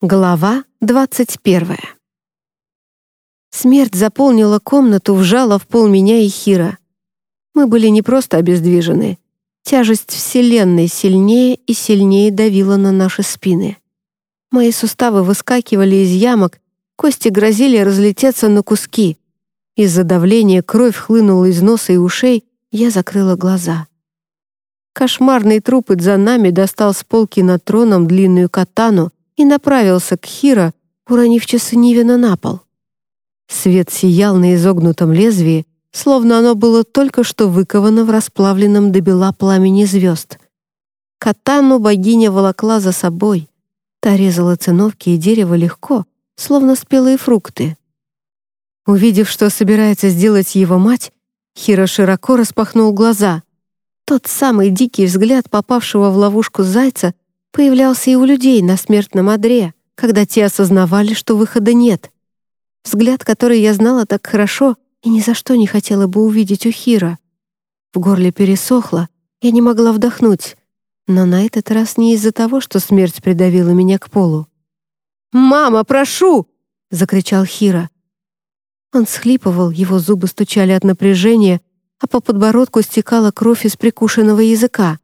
Глава 21. Смерть заполнила комнату, вжала в пол меня и Хира. Мы были не просто обездвижены. Тяжесть Вселенной сильнее и сильнее давила на наши спины. Мои суставы выскакивали из ямок, кости грозили разлететься на куски. Из-за давления кровь хлынула из носа и ушей, я закрыла глаза. Кошмарный труп за нами достал с полки над троном длинную катану, и направился к Хира, уронив часы Нивина на пол. Свет сиял на изогнутом лезвии, словно оно было только что выковано в расплавленном до бела пламени звезд. Катану богиня волокла за собой. Та резала циновки и дерево легко, словно спелые фрукты. Увидев, что собирается сделать его мать, Хира широко распахнул глаза. Тот самый дикий взгляд попавшего в ловушку зайца появлялся и у людей на смертном одре, когда те осознавали, что выхода нет. Взгляд, который я знала так хорошо и ни за что не хотела бы увидеть у Хира. В горле пересохло, я не могла вдохнуть, но на этот раз не из-за того, что смерть придавила меня к полу. «Мама, прошу!» — закричал Хира. Он схлипывал, его зубы стучали от напряжения, а по подбородку стекала кровь из прикушенного языка.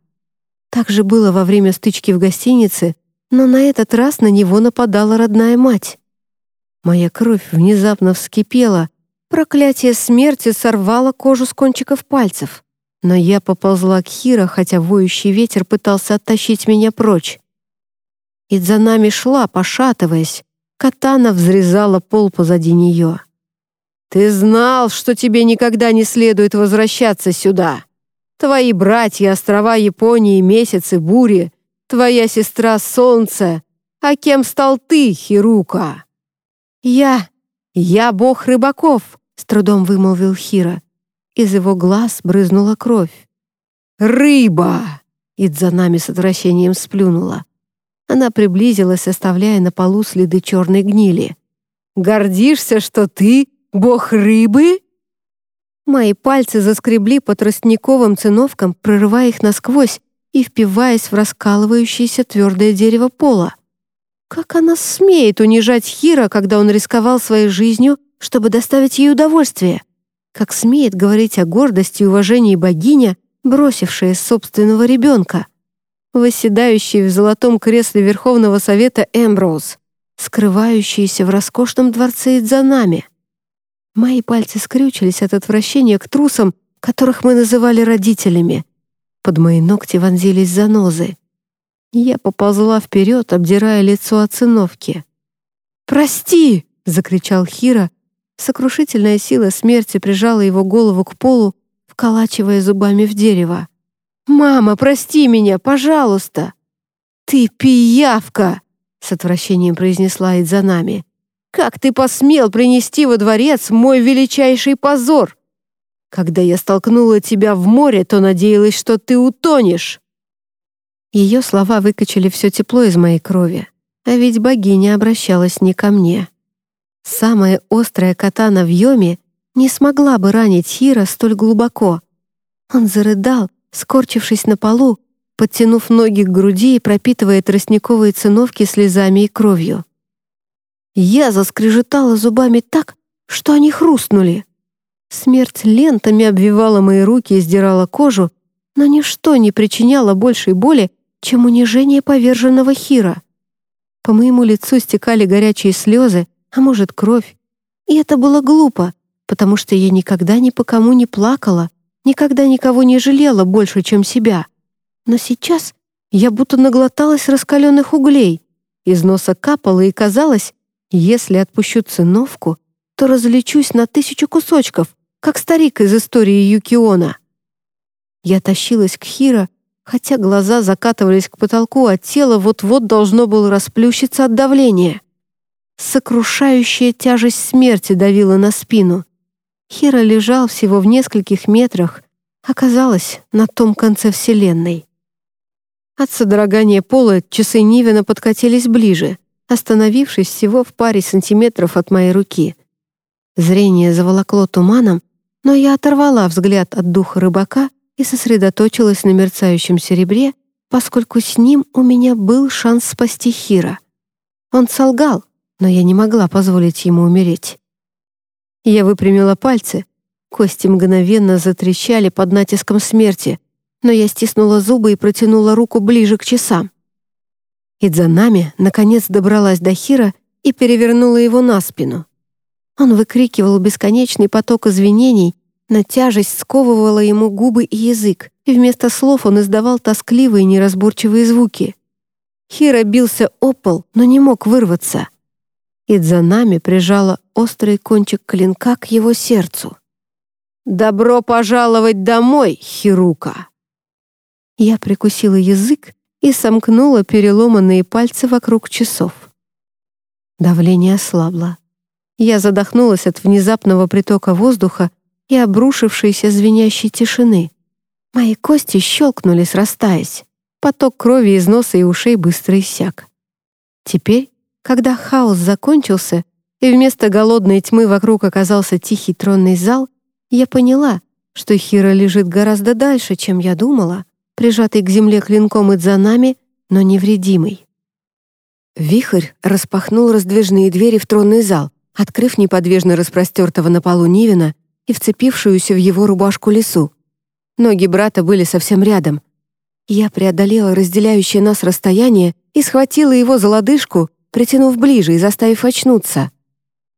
Так же было во время стычки в гостинице, но на этот раз на него нападала родная мать. Моя кровь внезапно вскипела, проклятие смерти сорвало кожу с кончиков пальцев. Но я поползла к Хира, хотя воющий ветер пытался оттащить меня прочь. И за нами шла, пошатываясь. Катана взрезала пол позади нее. «Ты знал, что тебе никогда не следует возвращаться сюда!» Твои братья — острова Японии, месяцы, бури. Твоя сестра — солнце. А кем стал ты, Хирука?» «Я... я бог рыбаков», — с трудом вымолвил Хира. Из его глаз брызнула кровь. «Рыба!» — Идза нами с отвращением сплюнула. Она приблизилась, оставляя на полу следы черной гнили. «Гордишься, что ты бог рыбы?» Мои пальцы заскребли по тростниковым циновкам, прорывая их насквозь и впиваясь в раскалывающееся твердое дерево пола. Как она смеет унижать Хира, когда он рисковал своей жизнью, чтобы доставить ей удовольствие? Как смеет говорить о гордости и уважении богиня, бросившая собственного ребенка? Восседающий в золотом кресле Верховного Совета Эмброуз, скрывающийся в роскошном дворце Идзанами — Мои пальцы скрючились от отвращения к трусам, которых мы называли родителями. Под мои ногти вонзились занозы. Я поползла вперед, обдирая лицо от циновки. «Прости!» — закричал Хира. Сокрушительная сила смерти прижала его голову к полу, вколачивая зубами в дерево. «Мама, прости меня, пожалуйста!» «Ты пиявка!» — с отвращением произнесла Идзанами. Как ты посмел принести во дворец мой величайший позор? Когда я столкнула тебя в море, то надеялась, что ты утонешь». Ее слова выкачали все тепло из моей крови, а ведь богиня обращалась не ко мне. Самая острая катана в Йоме не смогла бы ранить Хира столь глубоко. Он зарыдал, скорчившись на полу, подтянув ноги к груди и пропитывая тростниковые циновки слезами и кровью. Я заскрежетала зубами так, что они хрустнули. Смерть лентами обвивала мои руки и сдирала кожу, но ничто не причиняло большей боли, чем унижение поверженного Хира. По моему лицу стекали горячие слезы, а может, кровь. И это было глупо, потому что я никогда ни по кому не плакала, никогда никого не жалела больше, чем себя. Но сейчас я будто наглоталась раскаленных углей. Из носа капало, и казалось, если отпущу циновку, то разлечусь на тысячу кусочков, как старик из истории Юкиона. Я тащилась к Хира, хотя глаза закатывались к потолку, а тело вот-вот должно было расплющиться от давления. Сокрушающая тяжесть смерти давила на спину. Хира лежал всего в нескольких метрах, оказалось, на том конце Вселенной. От содрогания пола часы Нивина подкатились ближе остановившись всего в паре сантиметров от моей руки. Зрение заволокло туманом, но я оторвала взгляд от духа рыбака и сосредоточилась на мерцающем серебре, поскольку с ним у меня был шанс спасти Хира. Он солгал, но я не могла позволить ему умереть. Я выпрямила пальцы. Кости мгновенно затрещали под натиском смерти, но я стиснула зубы и протянула руку ближе к часам. Идзанами наконец добралась до Хира и перевернула его на спину. Он выкрикивал бесконечный поток извинений, но тяжесть сковывала ему губы и язык, и вместо слов он издавал тоскливые неразборчивые звуки. Хира бился о пол, но не мог вырваться. Идзанами прижала острый кончик клинка к его сердцу. «Добро пожаловать домой, Хирука!» Я прикусила язык и сомкнула переломанные пальцы вокруг часов. Давление ослабло. Я задохнулась от внезапного притока воздуха и обрушившейся звенящей тишины. Мои кости щелкнули, срастаясь. Поток крови из носа и ушей быстро иссяк. Теперь, когда хаос закончился, и вместо голодной тьмы вокруг оказался тихий тронный зал, я поняла, что Хира лежит гораздо дальше, чем я думала, прижатый к земле клинком и нами, но невредимый. Вихрь распахнул раздвижные двери в тронный зал, открыв неподвижно распростертого на полу Нивина и вцепившуюся в его рубашку лесу. Ноги брата были совсем рядом. Я преодолела разделяющее нас расстояние и схватила его за лодыжку, притянув ближе и заставив очнуться.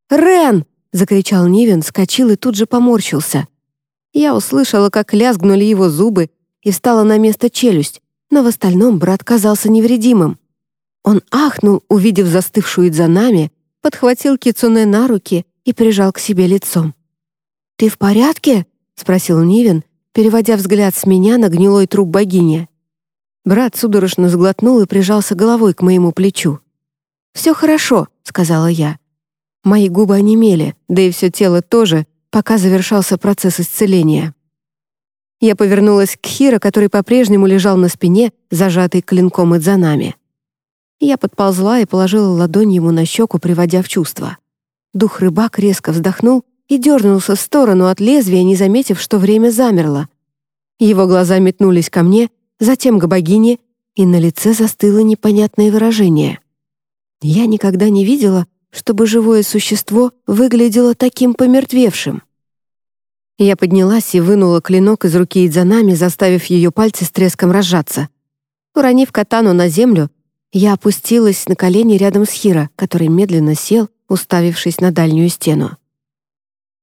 «Рен!» — закричал Нивен, скочил и тут же поморщился. Я услышала, как лязгнули его зубы, и встала на место челюсть, но в остальном брат казался невредимым. Он ахнул, увидев застывшую за нами, подхватил Кицуне на руки и прижал к себе лицом. «Ты в порядке?» — спросил Нивен, переводя взгляд с меня на гнилой труп богини. Брат судорожно сглотнул и прижался головой к моему плечу. «Все хорошо», — сказала я. Мои губы онемели, да и все тело тоже, пока завершался процесс исцеления. Я повернулась к Хиро, который по-прежнему лежал на спине, зажатый клинком и нами. Я подползла и положила ладонь ему на щеку, приводя в чувство. Дух рыбак резко вздохнул и дернулся в сторону от лезвия, не заметив, что время замерло. Его глаза метнулись ко мне, затем к богине, и на лице застыло непонятное выражение. Я никогда не видела, чтобы живое существо выглядело таким помертвевшим. Я поднялась и вынула клинок из руки Идзанами, заставив ее пальцы с треском разжаться. Уронив катану на землю, я опустилась на колени рядом с Хиро, который медленно сел, уставившись на дальнюю стену.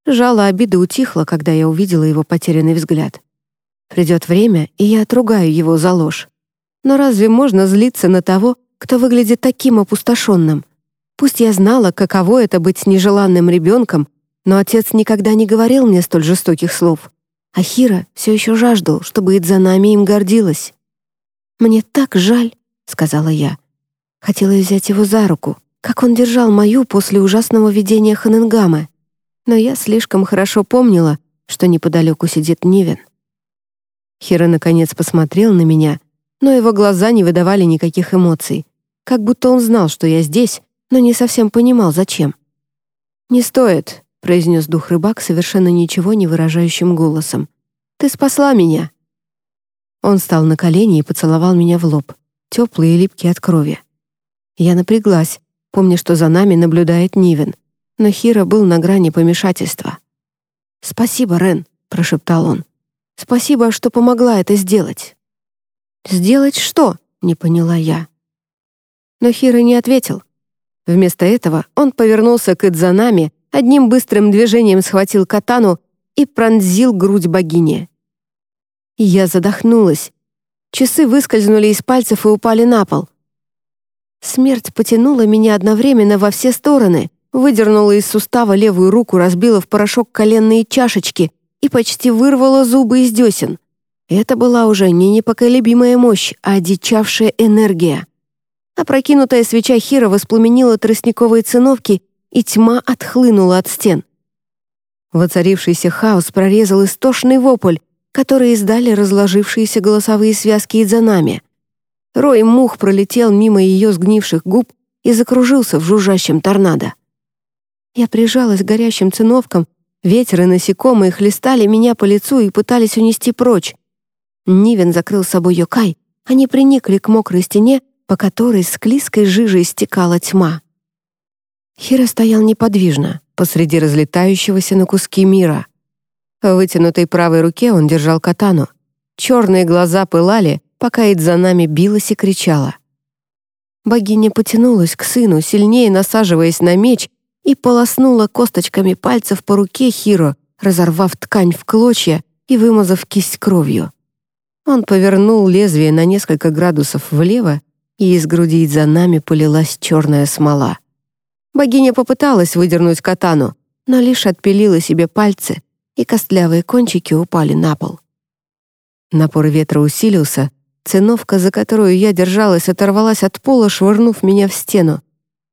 Жало обиды утихло, когда я увидела его потерянный взгляд. Придет время, и я отругаю его за ложь. Но разве можно злиться на того, кто выглядит таким опустошенным? Пусть я знала, каково это быть нежеланным ребенком но отец никогда не говорил мне столь жестоких слов. Ахира все еще жаждал, чтобы Идзанами им гордилась. «Мне так жаль», — сказала я. Хотела взять его за руку, как он держал мою после ужасного видения Ханенгамы. Но я слишком хорошо помнила, что неподалеку сидит Нивен. Хира наконец посмотрел на меня, но его глаза не выдавали никаких эмоций, как будто он знал, что я здесь, но не совсем понимал, зачем. «Не стоит», произнес дух рыбак совершенно ничего не выражающим голосом. «Ты спасла меня!» Он встал на колени и поцеловал меня в лоб, теплый и липкий от крови. Я напряглась, помня, что за нами наблюдает Нивен, но Хира был на грани помешательства. «Спасибо, Рен», — прошептал он. «Спасибо, что помогла это сделать». «Сделать что?» — не поняла я. Но Хира не ответил. Вместо этого он повернулся к Идзанами одним быстрым движением схватил катану и пронзил грудь богини. Я задохнулась. Часы выскользнули из пальцев и упали на пол. Смерть потянула меня одновременно во все стороны, выдернула из сустава левую руку, разбила в порошок коленные чашечки и почти вырвала зубы из десен. Это была уже не непоколебимая мощь, а одичавшая энергия. Опрокинутая свеча Хира воспламенила тростниковые циновки и тьма отхлынула от стен. Воцарившийся хаос прорезал истошный вопль, который издали разложившиеся голосовые связки и за нами. Рой мух пролетел мимо ее сгнивших губ и закружился в жужжащем торнадо. Я прижалась к горящим циновкам, ветер и насекомые хлестали меня по лицу и пытались унести прочь. Нивен закрыл собой Йокай, они приникли к мокрой стене, по которой с клизкой жижей стекала тьма. Хира стоял неподвижно, посреди разлетающегося на куски мира. В вытянутой правой руке он держал катану. Черные глаза пылали, пока Идзанами билась и кричала. Богиня потянулась к сыну, сильнее насаживаясь на меч, и полоснула косточками пальцев по руке Хиро, разорвав ткань в клочья и вымазав кисть кровью. Он повернул лезвие на несколько градусов влево, и из груди за нами полилась черная смола. Богиня попыталась выдернуть катану, но лишь отпилила себе пальцы, и костлявые кончики упали на пол. Напор ветра усилился, циновка, за которую я держалась, оторвалась от пола, швырнув меня в стену.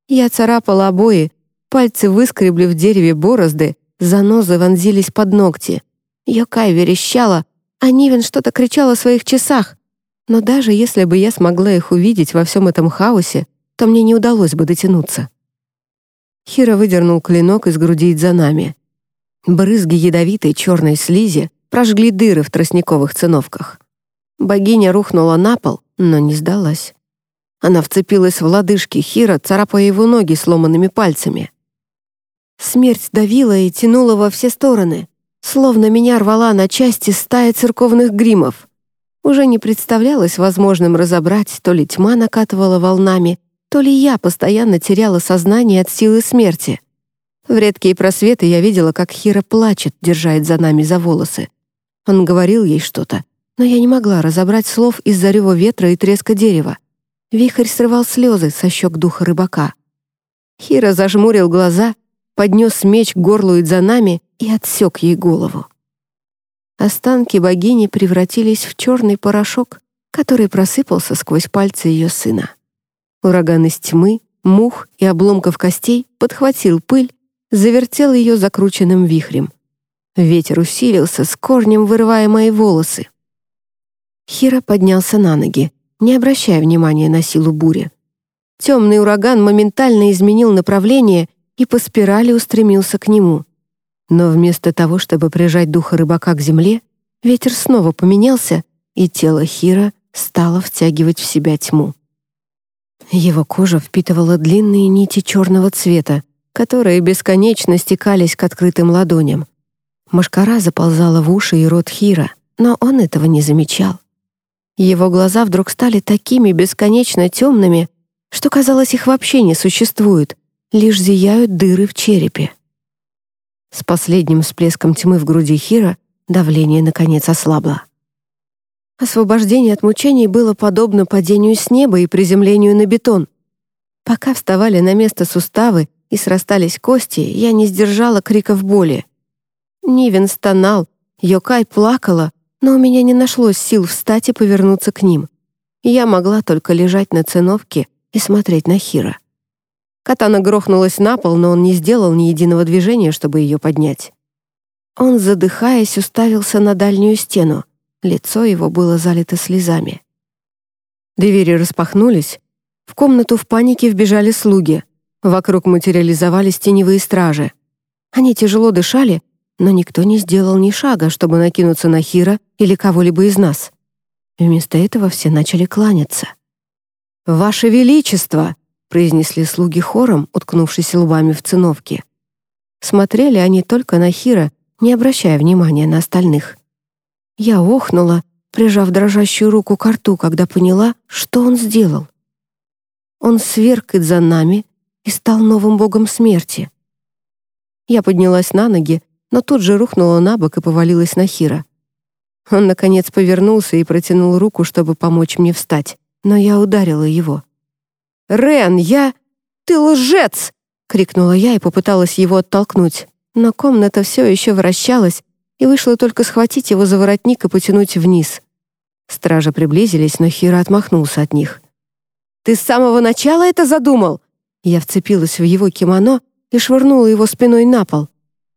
Я царапала обои, пальцы выскребли в дереве борозды, занозы вонзились под ногти. Йокай верещала, а Нивен что-то кричал о своих часах. Но даже если бы я смогла их увидеть во всем этом хаосе, то мне не удалось бы дотянуться. Хира выдернул клинок из груди за нами. Брызги ядовитой черной слизи прожгли дыры в тростниковых циновках. Богиня рухнула на пол, но не сдалась. Она вцепилась в лодыжки Хира, царапая его ноги сломанными пальцами. Смерть давила и тянула во все стороны, словно меня рвала на части стая церковных гримов. Уже не представлялось возможным разобрать, то ли тьма накатывала волнами, то ли я постоянно теряла сознание от силы смерти. В редкие просветы я видела, как Хира плачет, держает за нами за волосы. Он говорил ей что-то, но я не могла разобрать слов из-за рева ветра и треска дерева. Вихрь срывал слезы со щек духа рыбака. Хира зажмурил глаза, поднес меч к горлу и за нами и отсек ей голову. Останки богини превратились в черный порошок, который просыпался сквозь пальцы ее сына. Ураган из тьмы, мух и обломков костей подхватил пыль, завертел ее закрученным вихрем. Ветер усилился, с корнем вырывая мои волосы. Хира поднялся на ноги, не обращая внимания на силу бури. Темный ураган моментально изменил направление и по спирали устремился к нему. Но вместо того, чтобы прижать духа рыбака к земле, ветер снова поменялся, и тело Хира стало втягивать в себя тьму. Его кожа впитывала длинные нити черного цвета, которые бесконечно стекались к открытым ладоням. Машкара заползала в уши и рот Хира, но он этого не замечал. Его глаза вдруг стали такими бесконечно темными, что, казалось, их вообще не существует, лишь зияют дыры в черепе. С последним всплеском тьмы в груди Хира давление, наконец, ослабло. Освобождение от мучений было подобно падению с неба и приземлению на бетон. Пока вставали на место суставы и срастались кости, я не сдержала криков боли. Нивен стонал, Йокай плакала, но у меня не нашлось сил встать и повернуться к ним. Я могла только лежать на циновке и смотреть на Хира. Катана грохнулась на пол, но он не сделал ни единого движения, чтобы ее поднять. Он, задыхаясь, уставился на дальнюю стену. Лицо его было залито слезами. Двери распахнулись. В комнату в панике вбежали слуги. Вокруг материализовались теневые стражи. Они тяжело дышали, но никто не сделал ни шага, чтобы накинуться на Хира или кого-либо из нас. Вместо этого все начали кланяться. «Ваше Величество!» — произнесли слуги хором, уткнувшись лбами в циновки. Смотрели они только на Хира, не обращая внимания на остальных. Я охнула, прижав дрожащую руку к рту, когда поняла, что он сделал. Он сверг за нами и стал новым богом смерти. Я поднялась на ноги, но тут же рухнула на бок и повалилась на Хира. Он, наконец, повернулся и протянул руку, чтобы помочь мне встать, но я ударила его. «Рен, я... Ты лжец!» — крикнула я и попыталась его оттолкнуть, но комната все еще вращалась, и вышло только схватить его за воротник и потянуть вниз. Стражи приблизились, но Хира отмахнулся от них. «Ты с самого начала это задумал?» Я вцепилась в его кимоно и швырнула его спиной на пол.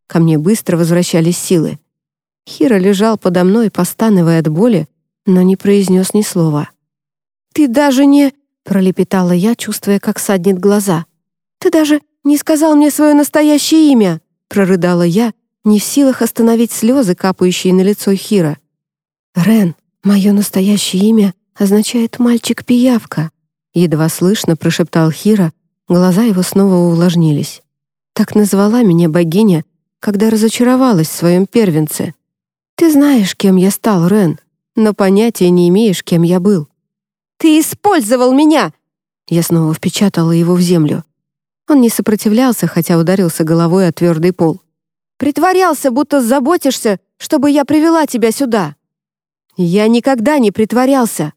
Ко мне быстро возвращались силы. Хира лежал подо мной, постановая от боли, но не произнес ни слова. «Ты даже не...» — пролепетала я, чувствуя, как саднет глаза. «Ты даже не сказал мне свое настоящее имя!» — прорыдала я, не в силах остановить слезы, капающие на лицо Хира. «Рен, мое настоящее имя означает «мальчик-пиявка», едва слышно прошептал Хира, Глаза его снова увлажнились. Так назвала меня богиня, когда разочаровалась в своем первенце. Ты знаешь, кем я стал, Рен, но понятия не имеешь, кем я был. Ты использовал меня! Я снова впечатала его в землю. Он не сопротивлялся, хотя ударился головой о твердый пол. Притворялся, будто заботишься, чтобы я привела тебя сюда. Я никогда не притворялся.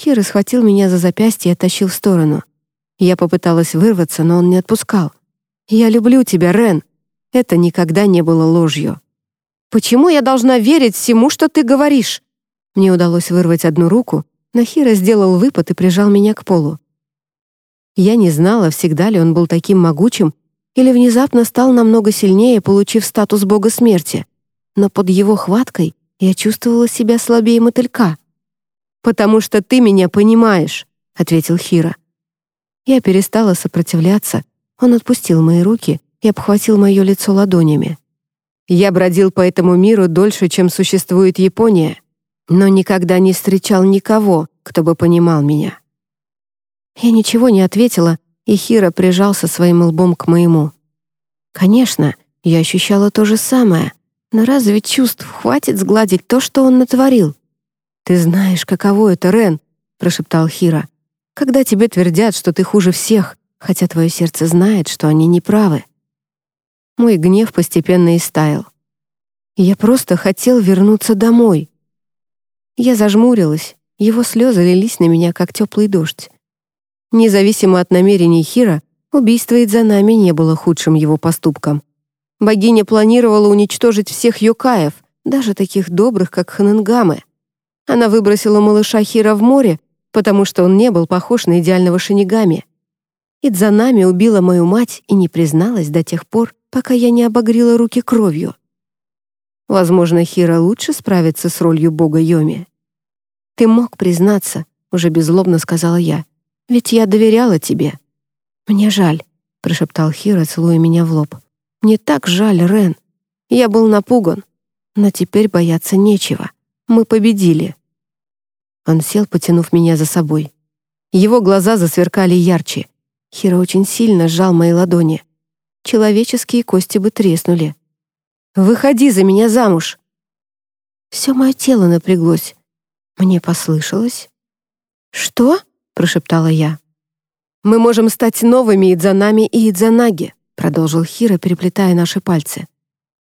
Хиро схватил меня за запястье и оттащил в сторону. Я попыталась вырваться, но он не отпускал. «Я люблю тебя, Рен. Это никогда не было ложью». «Почему я должна верить всему, что ты говоришь?» Мне удалось вырвать одну руку, но Хиро сделал выпад и прижал меня к полу. Я не знала, всегда ли он был таким могучим, или внезапно стал намного сильнее, получив статус бога смерти. Но под его хваткой я чувствовала себя слабее мотылька. «Потому что ты меня понимаешь», — ответил Хира. Я перестала сопротивляться, он отпустил мои руки и обхватил мое лицо ладонями. Я бродил по этому миру дольше, чем существует Япония, но никогда не встречал никого, кто бы понимал меня. Я ничего не ответила, и Хира прижался своим лбом к моему. Конечно, я ощущала то же самое, но разве чувств хватит сгладить то, что он натворил? «Ты знаешь, каково это, Рен», — прошептал Хира, «когда тебе твердят, что ты хуже всех, хотя твое сердце знает, что они неправы». Мой гнев постепенно истаял. Я просто хотел вернуться домой. Я зажмурилась, его слезы лились на меня, как теплый дождь. Независимо от намерений Хира, убийство Идзанами не было худшим его поступком. Богиня планировала уничтожить всех юкаев, даже таких добрых, как Ханенгамы. Она выбросила малыша Хира в море, потому что он не был похож на идеального шинигами. Идзанами убила мою мать и не призналась до тех пор, пока я не обогрела руки кровью. Возможно, Хира лучше справится с ролью бога Йоми. «Ты мог признаться», — уже беззлобно сказала я, «ведь я доверяла тебе». «Мне жаль», — прошептал Хира, целуя меня в лоб. «Мне так жаль, Рен. Я был напуган, но теперь бояться нечего. Мы победили». Он сел, потянув меня за собой. Его глаза засверкали ярче. Хиро очень сильно сжал мои ладони. Человеческие кости бы треснули. «Выходи за меня замуж!» Все мое тело напряглось. Мне послышалось. «Что?» — прошептала я. «Мы можем стать новыми Идзанами и Идзанаги», — продолжил Хиро, переплетая наши пальцы.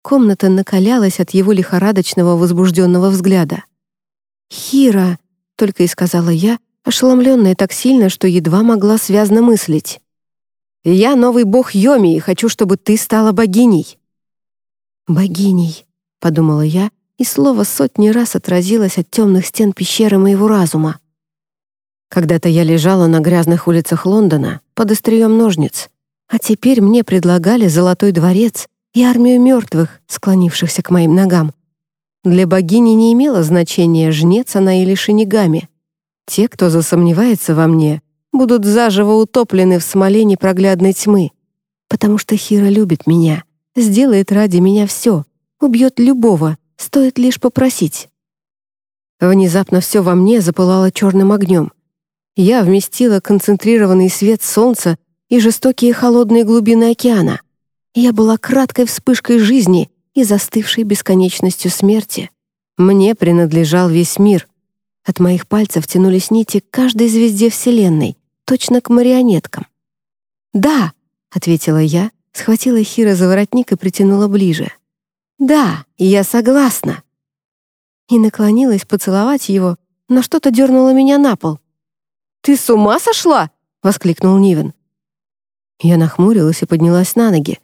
Комната накалялась от его лихорадочного возбужденного взгляда. «Хиро!» — только и сказала я, ошеломленная так сильно, что едва могла связно мыслить. «Я новый бог Йоми и хочу, чтобы ты стала богиней». «Богиней», — подумала я, и слово сотни раз отразилось от темных стен пещеры моего разума. Когда-то я лежала на грязных улицах Лондона под острием ножниц, а теперь мне предлагали золотой дворец и армию мертвых, склонившихся к моим ногам. Для богини не имело значения, жнец она или шинигами. Те, кто засомневается во мне, будут заживо утоплены в смоле непроглядной тьмы, потому что Хира любит меня, сделает ради меня все, убьет любого, стоит лишь попросить. Внезапно все во мне запылало черным огнем. Я вместила концентрированный свет солнца и жестокие холодные глубины океана. Я была краткой вспышкой жизни, и застывшей бесконечностью смерти. Мне принадлежал весь мир. От моих пальцев тянулись нити к каждой звезде Вселенной, точно к марионеткам. «Да», — ответила я, схватила Хира за воротник и притянула ближе. «Да, я согласна». И наклонилась поцеловать его, но что-то дернуло меня на пол. «Ты с ума сошла?» — воскликнул Нивен. Я нахмурилась и поднялась на ноги.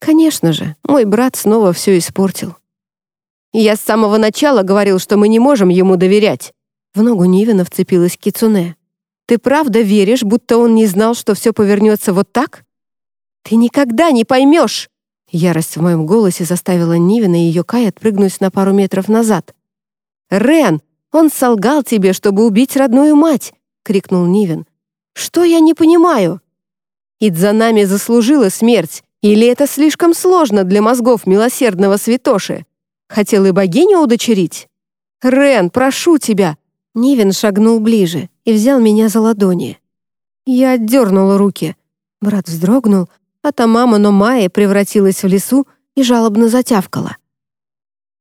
Конечно же, мой брат снова все испортил. Я с самого начала говорил, что мы не можем ему доверять. В ногу Нивина вцепилась Кицуне. Ты правда веришь, будто он не знал, что все повернется вот так? Ты никогда не поймешь! Ярость в моем голосе заставила Нивина и ее Кай отпрыгнуть на пару метров назад. «Рен, он солгал тебе, чтобы убить родную мать!» — крикнул Нивин. «Что я не понимаю?» «Идзанами заслужила смерть, или это слишком сложно для мозгов милосердного святоши? Хотел и богиню удочерить? Рен, прошу тебя!» Нивен шагнул ближе и взял меня за ладони. Я отдернула руки. Брат вздрогнул, а Тамама Номая превратилась в лесу и жалобно затявкала.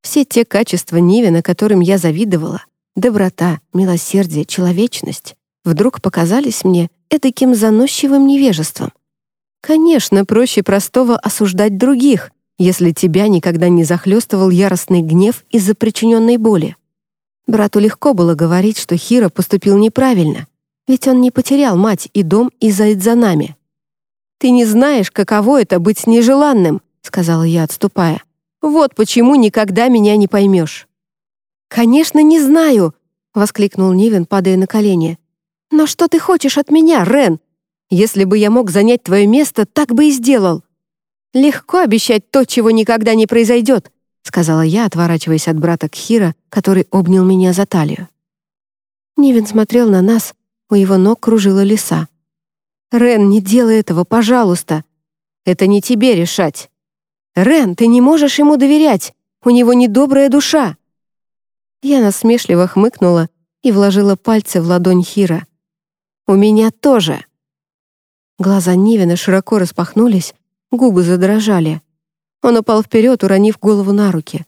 Все те качества Нивина, которым я завидовала, доброта, милосердие, человечность, вдруг показались мне этаким заносчивым невежеством. Конечно, проще простого осуждать других, если тебя никогда не захлестывал яростный гнев из-за причиненной боли. Брату легко было говорить, что Хира поступил неправильно, ведь он не потерял мать и дом из-за Эдзанами. «Ты не знаешь, каково это быть нежеланным», — сказала я, отступая. «Вот почему никогда меня не поймешь». «Конечно, не знаю», — воскликнул Нивен, падая на колени. «Но что ты хочешь от меня, Рен? Если бы я мог занять твое место, так бы и сделал. Легко обещать то, чего никогда не произойдет», сказала я, отворачиваясь от брата Кхира, который обнял меня за талию. Нивен смотрел на нас, у его ног кружила лиса. «Рен, не делай этого, пожалуйста. Это не тебе решать. Рен, ты не можешь ему доверять. У него недобрая душа». Я насмешливо хмыкнула и вложила пальцы в ладонь Хира. «У меня тоже». Глаза Нивина широко распахнулись, губы задрожали. Он упал вперед, уронив голову на руки.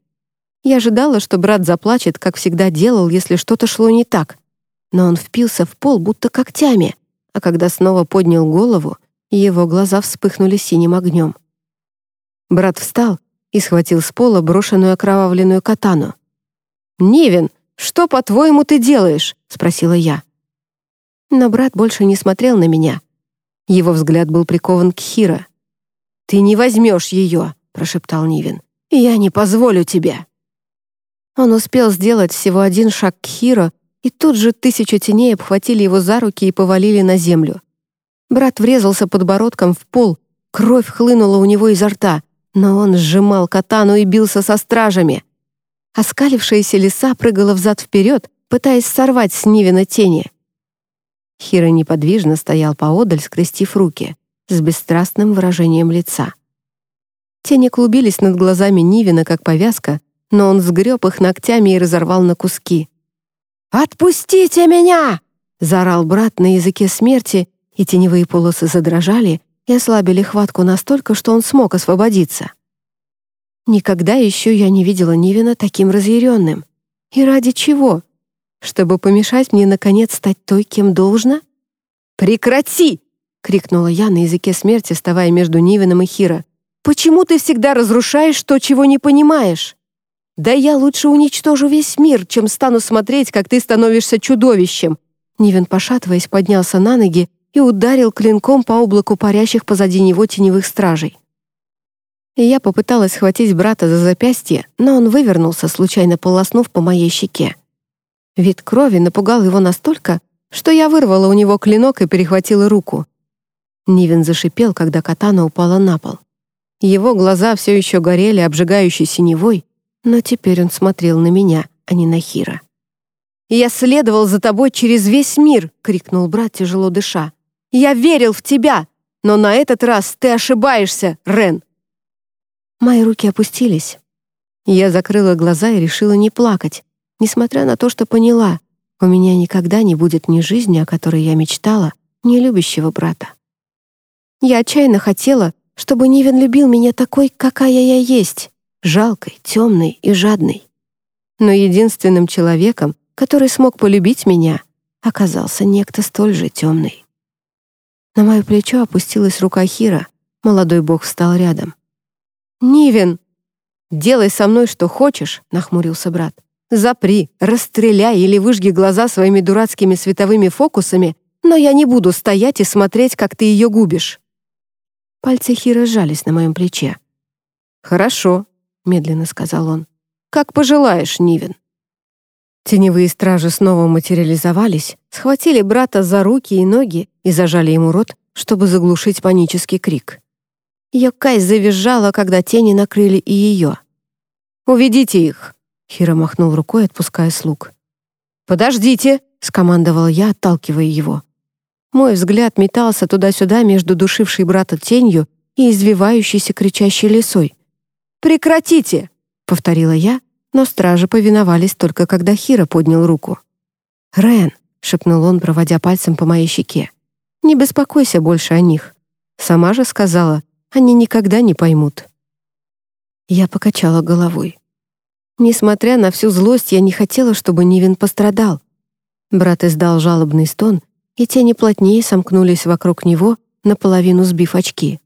Я ожидала, что брат заплачет, как всегда делал, если что-то шло не так. Но он впился в пол, будто когтями, а когда снова поднял голову, его глаза вспыхнули синим огнем. Брат встал и схватил с пола брошенную окровавленную катану. «Нивен, что, по-твоему, ты делаешь?» — спросила я. Но брат больше не смотрел на меня. Его взгляд был прикован к Хира. «Ты не возьмешь ее!» — прошептал Нивин. «Я не позволю тебе!» Он успел сделать всего один шаг к Хиро, и тут же тысяча теней обхватили его за руки и повалили на землю. Брат врезался подбородком в пол, кровь хлынула у него изо рта, но он сжимал катану и бился со стражами. Оскалившаяся лиса прыгала взад-вперед, пытаясь сорвать с Нивина тени. Хиро неподвижно стоял поодаль, скрестив руки, с бесстрастным выражением лица. Тени клубились над глазами Нивина, как повязка, но он сгреб их ногтями и разорвал на куски. «Отпустите меня!» — заорал брат на языке смерти, и теневые полосы задрожали и ослабили хватку настолько, что он смог освободиться. Никогда еще я не видела Нивина таким разъяренным. И ради чего? Чтобы помешать мне, наконец, стать той, кем должна? «Прекрати!» — крикнула я на языке смерти, вставая между Нивином и Хира. «Почему ты всегда разрушаешь то, чего не понимаешь? Да я лучше уничтожу весь мир, чем стану смотреть, как ты становишься чудовищем!» Нивен, пошатываясь, поднялся на ноги и ударил клинком по облаку парящих позади него теневых стражей. Я попыталась схватить брата за запястье, но он вывернулся, случайно полоснув по моей щеке. Вид крови напугал его настолько, что я вырвала у него клинок и перехватила руку. Нивен зашипел, когда катана упала на пол. Его глаза все еще горели обжигающей синевой, но теперь он смотрел на меня, а не на Хира. «Я следовал за тобой через весь мир!» — крикнул брат, тяжело дыша. «Я верил в тебя, но на этот раз ты ошибаешься, Рен!» Мои руки опустились. Я закрыла глаза и решила не плакать, несмотря на то, что поняла, у меня никогда не будет ни жизни, о которой я мечтала, ни любящего брата. Я отчаянно хотела, чтобы Нивен любил меня такой, какая я есть, жалкой, темной и жадной. Но единственным человеком, который смог полюбить меня, оказался некто столь же темный. На мое плечо опустилась рука Хира, молодой бог встал рядом. «Нивен!» «Делай со мной что хочешь», — нахмурился брат. Запри, расстреляй или выжги глаза своими дурацкими световыми фокусами, но я не буду стоять и смотреть, как ты ее губишь». Пальцы Хира сжались на моем плече. «Хорошо», — медленно сказал он. «Как пожелаешь, Нивен». Теневые стражи снова материализовались, схватили брата за руки и ноги и зажали ему рот, чтобы заглушить панический крик. Йокай завизжала, когда тени накрыли и ее. «Уведите их!» Хиро махнул рукой, отпуская слуг. «Подождите!» — скомандовал я, отталкивая его. Мой взгляд метался туда-сюда между душившей брата тенью и извивающейся кричащей лисой. «Прекратите!» — повторила я, но стражи повиновались только когда Хиро поднял руку. «Рен!» — шепнул он, проводя пальцем по моей щеке. «Не беспокойся больше о них. Сама же сказала, они никогда не поймут. Я покачала головой. Несмотря на всю злость, я не хотела, чтобы Нивен пострадал. Брат издал жалобный стон, и тени плотнее сомкнулись вокруг него, наполовину сбив очки.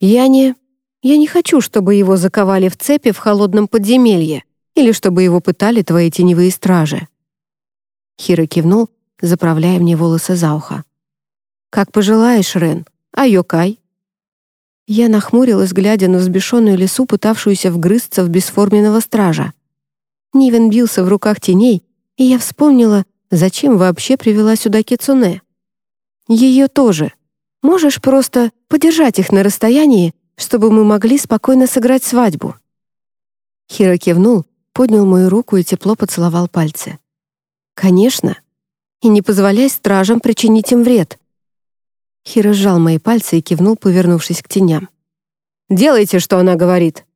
«Я не... Я не хочу, чтобы его заковали в цепи в холодном подземелье или чтобы его пытали твои теневые стражи». Хиро кивнул, заправляя мне волосы за ухо. «Как пожелаешь, Рен. А Йокай?» Я нахмурилась, глядя на взбешенную лесу, пытавшуюся вгрызться в бесформенного стража. Нивен бился в руках теней, и я вспомнила, зачем вообще привела сюда Кицуне. Ее тоже. Можешь просто подержать их на расстоянии, чтобы мы могли спокойно сыграть свадьбу?» Хиро кивнул, поднял мою руку и тепло поцеловал пальцы. «Конечно. И не позволяй стражам причинить им вред. Хиро сжал мои пальцы и кивнул, повернувшись к теням. «Делайте, что она говорит!»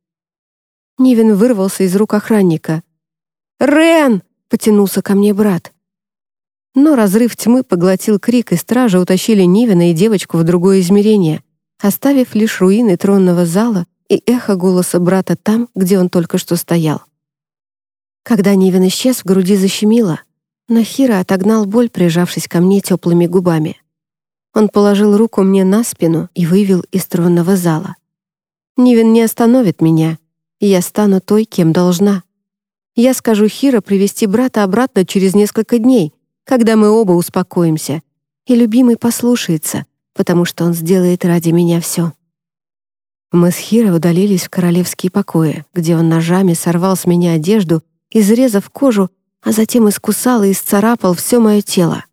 Нивен вырвался из рук охранника. «Рен!» — потянулся ко мне брат. Но разрыв тьмы поглотил крик, и стражи утащили Нивена и девочку в другое измерение, оставив лишь руины тронного зала и эхо голоса брата там, где он только что стоял. Когда Нивен исчез, в груди защемило, но Хира отогнал боль, прижавшись ко мне теплыми губами. Он положил руку мне на спину и вывел из тронного зала. «Нивен не остановит меня, и я стану той, кем должна. Я скажу Хира привести брата обратно через несколько дней, когда мы оба успокоимся, и любимый послушается, потому что он сделает ради меня все». Мы с Хиро удалились в королевские покои, где он ножами сорвал с меня одежду, изрезав кожу, а затем искусал и исцарапал все мое тело.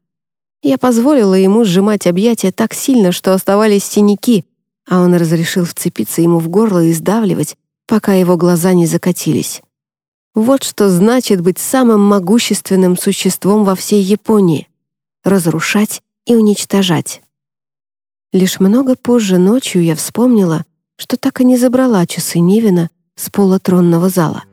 Я позволила ему сжимать объятия так сильно, что оставались синяки, а он разрешил вцепиться ему в горло и сдавливать, пока его глаза не закатились. Вот что значит быть самым могущественным существом во всей Японии — разрушать и уничтожать. Лишь много позже ночью я вспомнила, что так и не забрала часы Нивина с пола тронного зала.